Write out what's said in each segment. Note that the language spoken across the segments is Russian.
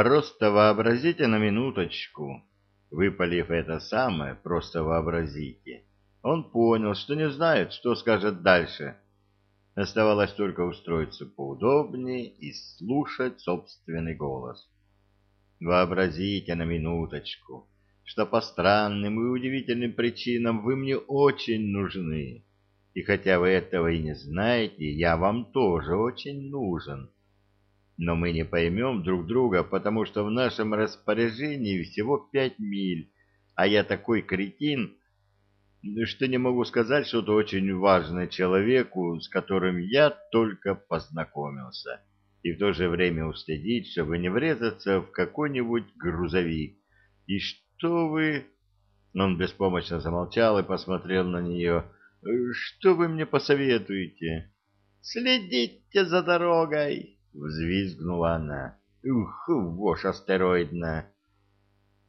Просто вообразите на минуточку, выпалив это самое, просто вообразите. Он понял, что не знает, что скажет дальше. Оставалось только устроиться поудобнее и слушать собственный голос. Вообразите на минуточку, что по странным и удивительным причинам вы мне очень нужны. И хотя вы этого и не знаете, я вам тоже очень нужен. Но мы не поймем друг друга, потому что в нашем распоряжении всего пять миль, а я такой кретин, что не могу сказать что-то очень важное человеку, с которым я только познакомился, и в то же время устыдить, чтобы не врезаться в какой-нибудь грузовик. И что вы... Он беспомощно замолчал и посмотрел на нее. Что вы мне посоветуете? Следите за дорогой, взвизгнула она. Ух, вошь астероидная.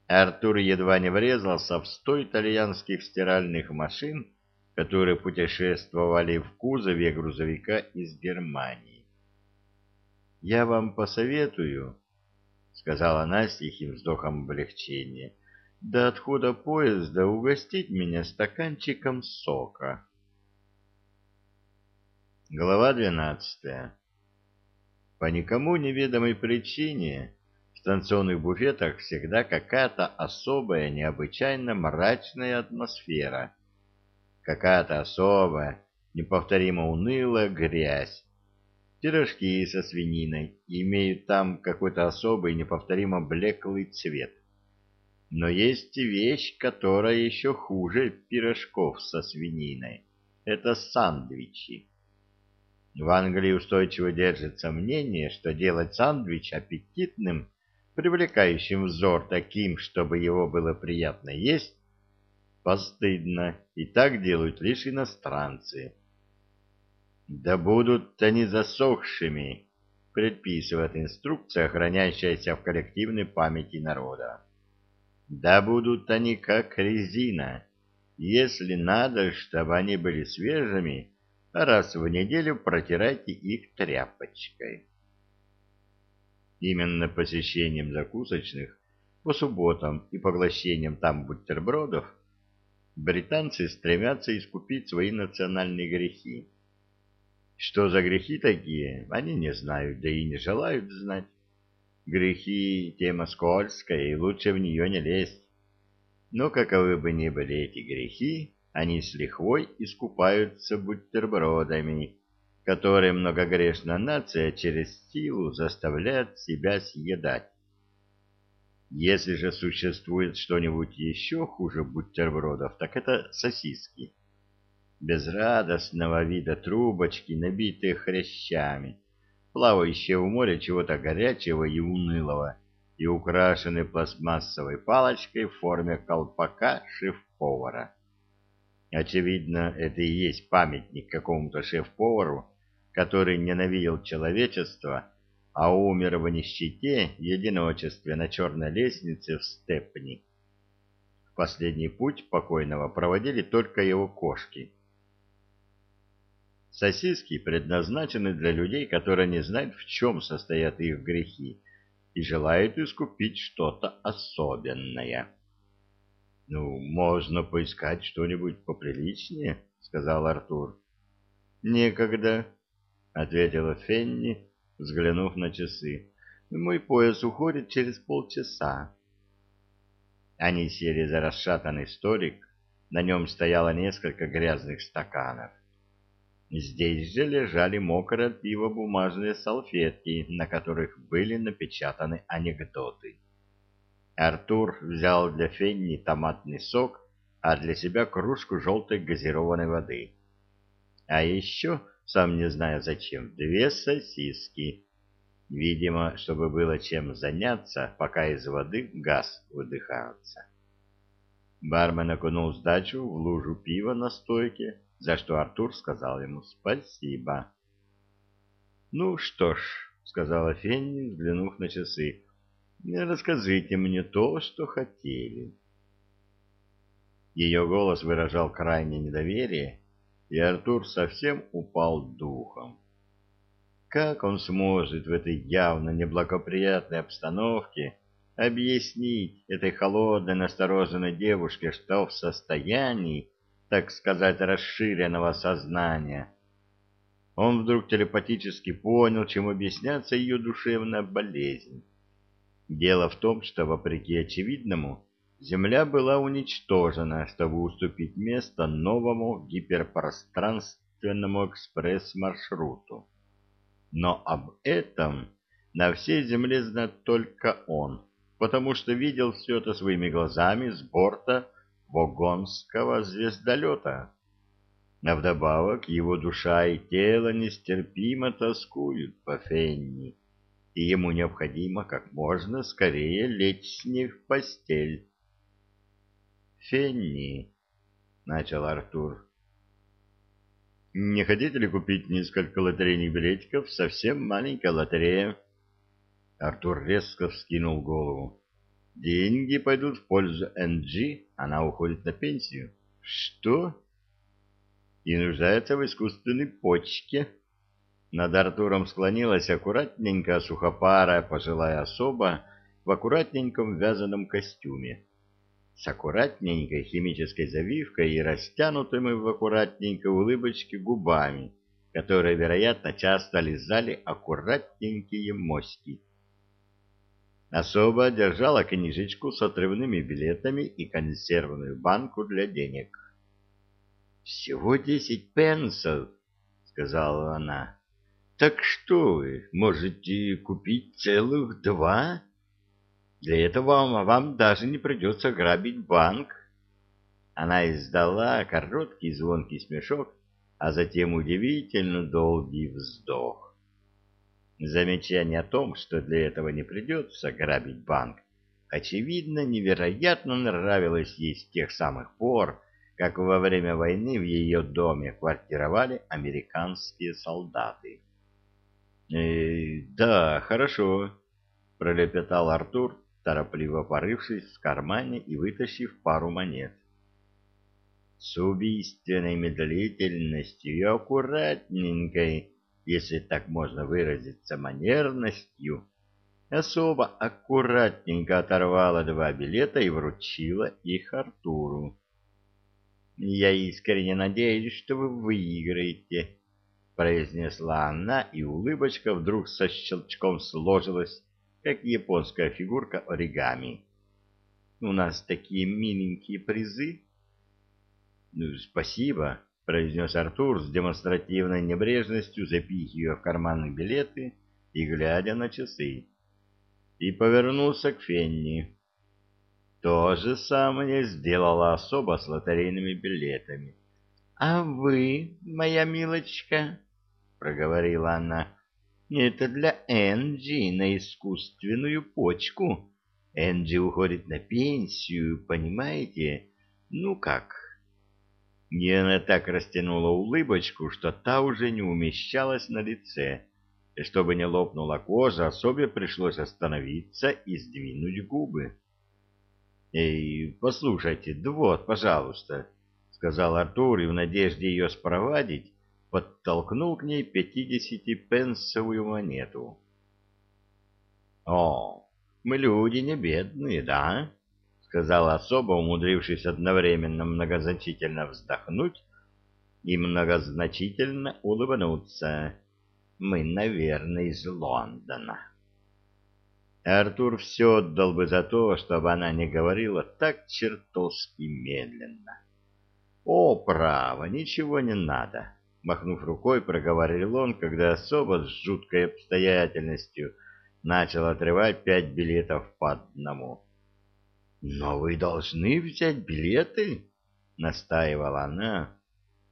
Артур едва не врезался в сто итальянских стиральных машин, которые путешествовали в кузове грузовика из Германии. «Я вам посоветую», — сказала она с тихим вздохом облегчения, — «до отхода поезда угостить меня стаканчиком сока». Глава двенадцатая По никому неведомой причине в станционных буфетах всегда какая-то особая, необычайно мрачная атмосфера. Какая-то особая, неповторимо унылая грязь. Пирожки со свининой имеют там какой-то особый, неповторимо блеклый цвет. Но есть вещь, которая еще хуже пирожков со свининой. Это сандвичи. В Англии устойчиво держится мнение, что делать сандвич аппетитным привлекающим взор таким, чтобы его было приятно есть, постыдно, и так делают лишь иностранцы. Да будут они засохшими, предписывает инструкция, хранящаяся в коллективной памяти народа. Да будут они как резина, если надо, чтобы они были свежими, раз в неделю протирайте их тряпочкой. Именно посещением закусочных по субботам и поглощением там бутербродов британцы стремятся искупить свои национальные грехи. Что за грехи такие, они не знают, да и не желают знать. Грехи — тема скользкая, и лучше в нее не лезть. Но каковы бы ни были эти грехи, они с лихвой искупаются бутербродами, которые многогрешная нация через силу заставляет себя съедать. Если же существует что-нибудь еще хуже бутербродов, так это сосиски. Безрадостного вида трубочки, набитые хрящами, плавающие в море чего-то горячего и унылого, и украшенные пластмассовой палочкой в форме колпака шеф-повара. Очевидно, это и есть памятник какому-то шеф-повару, который ненавидел человечество, а умер в нищете и одиночестве на черной лестнице в Степни. Последний путь покойного проводили только его кошки. Сосиски предназначены для людей, которые не знают, в чем состоят их грехи, и желают искупить что-то особенное. — Ну, можно поискать что-нибудь поприличнее, — сказал Артур. — Некогда, — ответила Фенни, взглянув на часы. «Мой пояс уходит через полчаса». Они сели за расшатанный столик, на нем стояло несколько грязных стаканов. Здесь же лежали мокрые от пива бумажные салфетки, на которых были напечатаны анекдоты. Артур взял для Фенни томатный сок, а для себя кружку желтой газированной воды. А еще сам не зная зачем, две сосиски. Видимо, чтобы было чем заняться, пока из воды газ выдыхается. Бармен окунул сдачу в лужу пива на стойке, за что Артур сказал ему спасибо. «Ну что ж», — сказала Фенни, взглянув на часы, — «расскажите мне то, что хотели». Ее голос выражал крайнее недоверие, и Артур совсем упал духом. как он сможет в этой явно неблагоприятной обстановке объяснить этой холодной, настороженной девушке, что в состоянии, так сказать, расширенного сознания. Он вдруг телепатически понял, чем объясняется ее душевная болезнь. Дело в том, что, вопреки очевидному, Земля была уничтожена, чтобы уступить место новому гиперпространственному экспресс-маршруту. Но об этом на всей Земле знает только он, потому что видел все это своими глазами с борта Вогонского звездолета. А вдобавок его душа и тело нестерпимо тоскуют по Фенни, и ему необходимо как можно скорее лечь с ней в постель. «Фенни», — начал Артур, — «не хотите ли купить несколько лотерейных билетиков? Совсем маленькая лотерея». Артур резко вскинул голову. Деньги пойдут в пользу НГ, она уходит на пенсию. Что? И нуждается в искусственной почке. Над Артуром склонилась аккуратненькая сухопарая пожилая особа в аккуратненьком вязаном костюме. С аккуратненькой химической завивкой и растянутыми в аккуратненькой улыбочке губами, которые, вероятно, часто лизали аккуратненькие моськи. Особо держала книжечку с отрывными билетами и консервную банку для денег. «Всего десять пенсов», — сказала она. «Так что вы, можете купить целых два? Для этого вам, вам даже не придется грабить банк». Она издала короткий звонкий смешок, а затем удивительно долгий вздох. Замечание о том, что для этого не придется грабить банк, очевидно, невероятно нравилось ей с тех самых пор, как во время войны в ее доме квартировали американские солдаты. «Э, «Да, хорошо», — пролепетал Артур, торопливо порывшись в кармане и вытащив пару монет. С убийственной медлительностью и аккуратненькой если так можно выразиться, манерностью, особо аккуратненько оторвала два билета и вручила их Артуру. «Я искренне надеюсь, что вы выиграете», — произнесла она, и улыбочка вдруг со щелчком сложилась, как японская фигурка оригами. «У нас такие миленькие призы». «Ну, спасибо», — произнес Артур с демонстративной небрежностью, запихивая в карманы билеты и глядя на часы. И повернулся к Фенни. То же самое сделала особо с лотерейными билетами. — А вы, моя милочка, — проговорила она, — это для Энджи на искусственную почку. Энджи уходит на пенсию, понимаете? Ну как, и она так растянула улыбочку, что та уже не умещалась на лице. И чтобы не лопнула кожа, особе пришлось остановиться и сдвинуть губы. — Эй, послушайте, да пожалуйста, — сказал Артур, и в надежде ее спровадить подтолкнул к ней пятидесятипенсовую монету. — О, мы люди не бедные, да? сказала особо, умудрившись одновременно многозначительно вздохнуть и многозначительно улыбнуться. «Мы, наверное, из Лондона». Артур все отдал бы за то, чтобы она не говорила так чертовски медленно. «О, право, ничего не надо», — махнув рукой, проговорил он, когда особо с жуткой обстоятельностью начал отрывать пять билетов по одному. Но вы должны взять билеты, настаивала она.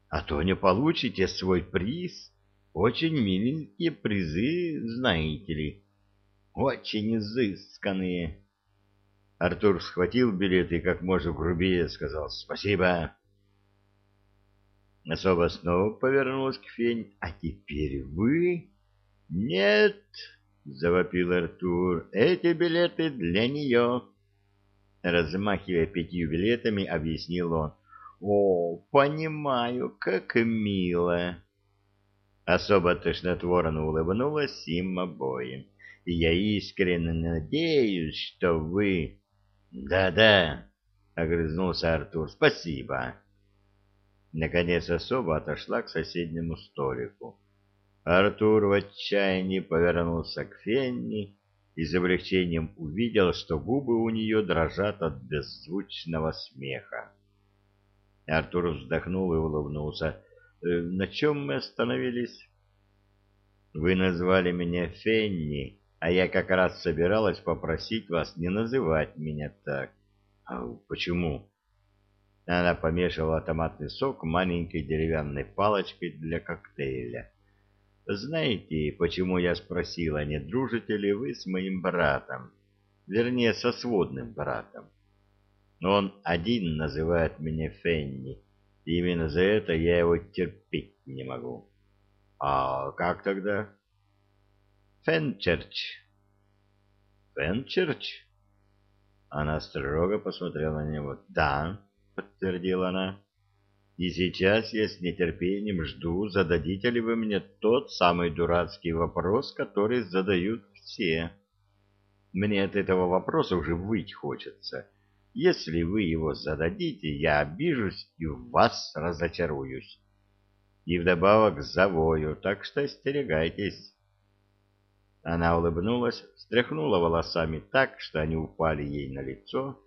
А то не получите свой приз. Очень миленькие призы, знаете ли. Очень изысканные. Артур схватил билеты и как можно грубее сказал «Спасибо». Особо снова повернулась к Фень. «А теперь вы...» «Нет!» — завопил Артур. «Эти билеты для нее». Размахивая пятью билетами, объяснил он. «О, понимаю, как мило!» Особо тошнотворно улыбнулась им обоим. Я искренне надеюсь, что вы... Да-да, огрызнулся Артур. Спасибо. Наконец особо отошла к соседнему столику. Артур в отчаянии повернулся к Фенни и с облегчением увидел, что губы у нее дрожат от беззвучного смеха. Артур вздохнул и улыбнулся. Э, на чем мы остановились? Вы назвали меня Фенни, а я как раз собиралась попросить вас не называть меня так. А почему? Она помешивала томатный сок маленькой деревянной палочкой для коктейля. Знаете, почему я спросила, не дружите ли вы с моим братом? Вернее, со сводным братом. Он один называет меня Фенни, и именно за это я его терпеть не могу. А как тогда? Фенчерч. Фенчерч? Она строго посмотрела на него. Да, подтвердила она. И сейчас я с нетерпением жду, зададите ли вы мне тот самый дурацкий вопрос, который задают все. Мне от этого вопроса уже выть хочется. Если вы его зададите, я обижусь и в вас разочаруюсь. И вдобавок завою, так что остерегайтесь. Она улыбнулась, встряхнула волосами так, что они упали ей на лицо,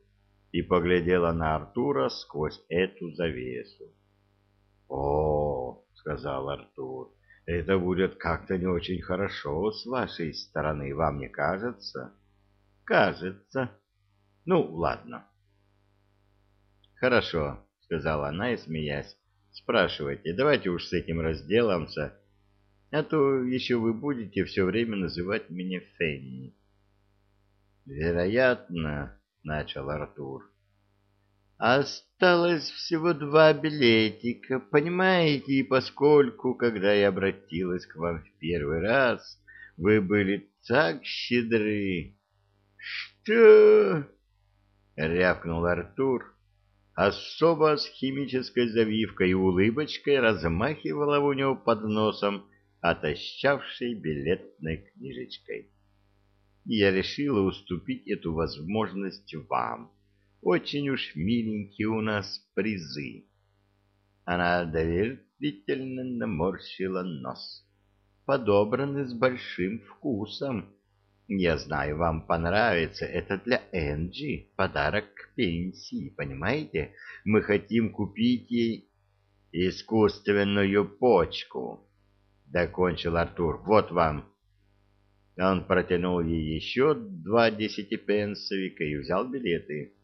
и поглядела на Артура сквозь эту завесу. «О, — сказал Артур, — это будет как-то не очень хорошо с вашей стороны, вам не кажется?» «Кажется. Ну, ладно». «Хорошо», — сказала она и смеясь. «Спрашивайте, давайте уж с этим разделаемся, а то еще вы будете все время называть меня Фенни». «Вероятно», — начал Артур, Осталось всего два билетика, понимаете, и поскольку, когда я обратилась к вам в первый раз, вы были так щедры. Что? рявкнул Артур. Особо с химической завивкой и улыбочкой размахивала у него под носом отощавшей билетной книжечкой. Я решила уступить эту возможность вам очень уж миленькие у нас призы. Она доверительно наморщила нос. Подобраны с большим вкусом. Я знаю, вам понравится. Это для Энджи подарок к пенсии, понимаете? Мы хотим купить ей искусственную почку. Докончил Артур. Вот вам. Он протянул ей еще два десятипенсовика и взял билеты.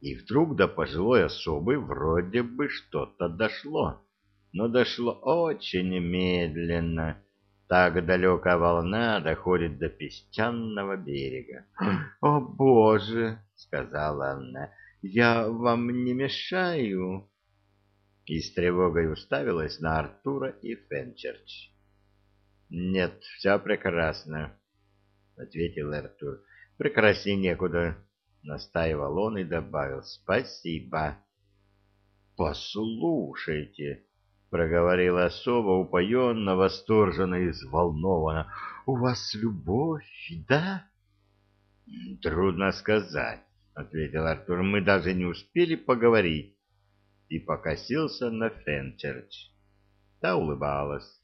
И вдруг до пожилой особы вроде бы что-то дошло, но дошло очень медленно. Так далекая волна доходит до песчаного берега. «О, Боже!» — сказала она. «Я вам не мешаю?» И с тревогой уставилась на Артура и Фенчерч. «Нет, все прекрасно», — ответил Артур. «Прекрасней некуда настаивал он и добавил «Спасибо». «Послушайте», — проговорила особо упоенно, восторженно и взволнованно, — «у вас любовь, да?» «Трудно сказать», — ответил Артур, — «мы даже не успели поговорить» и покосился на Фенчерч. Та улыбалась.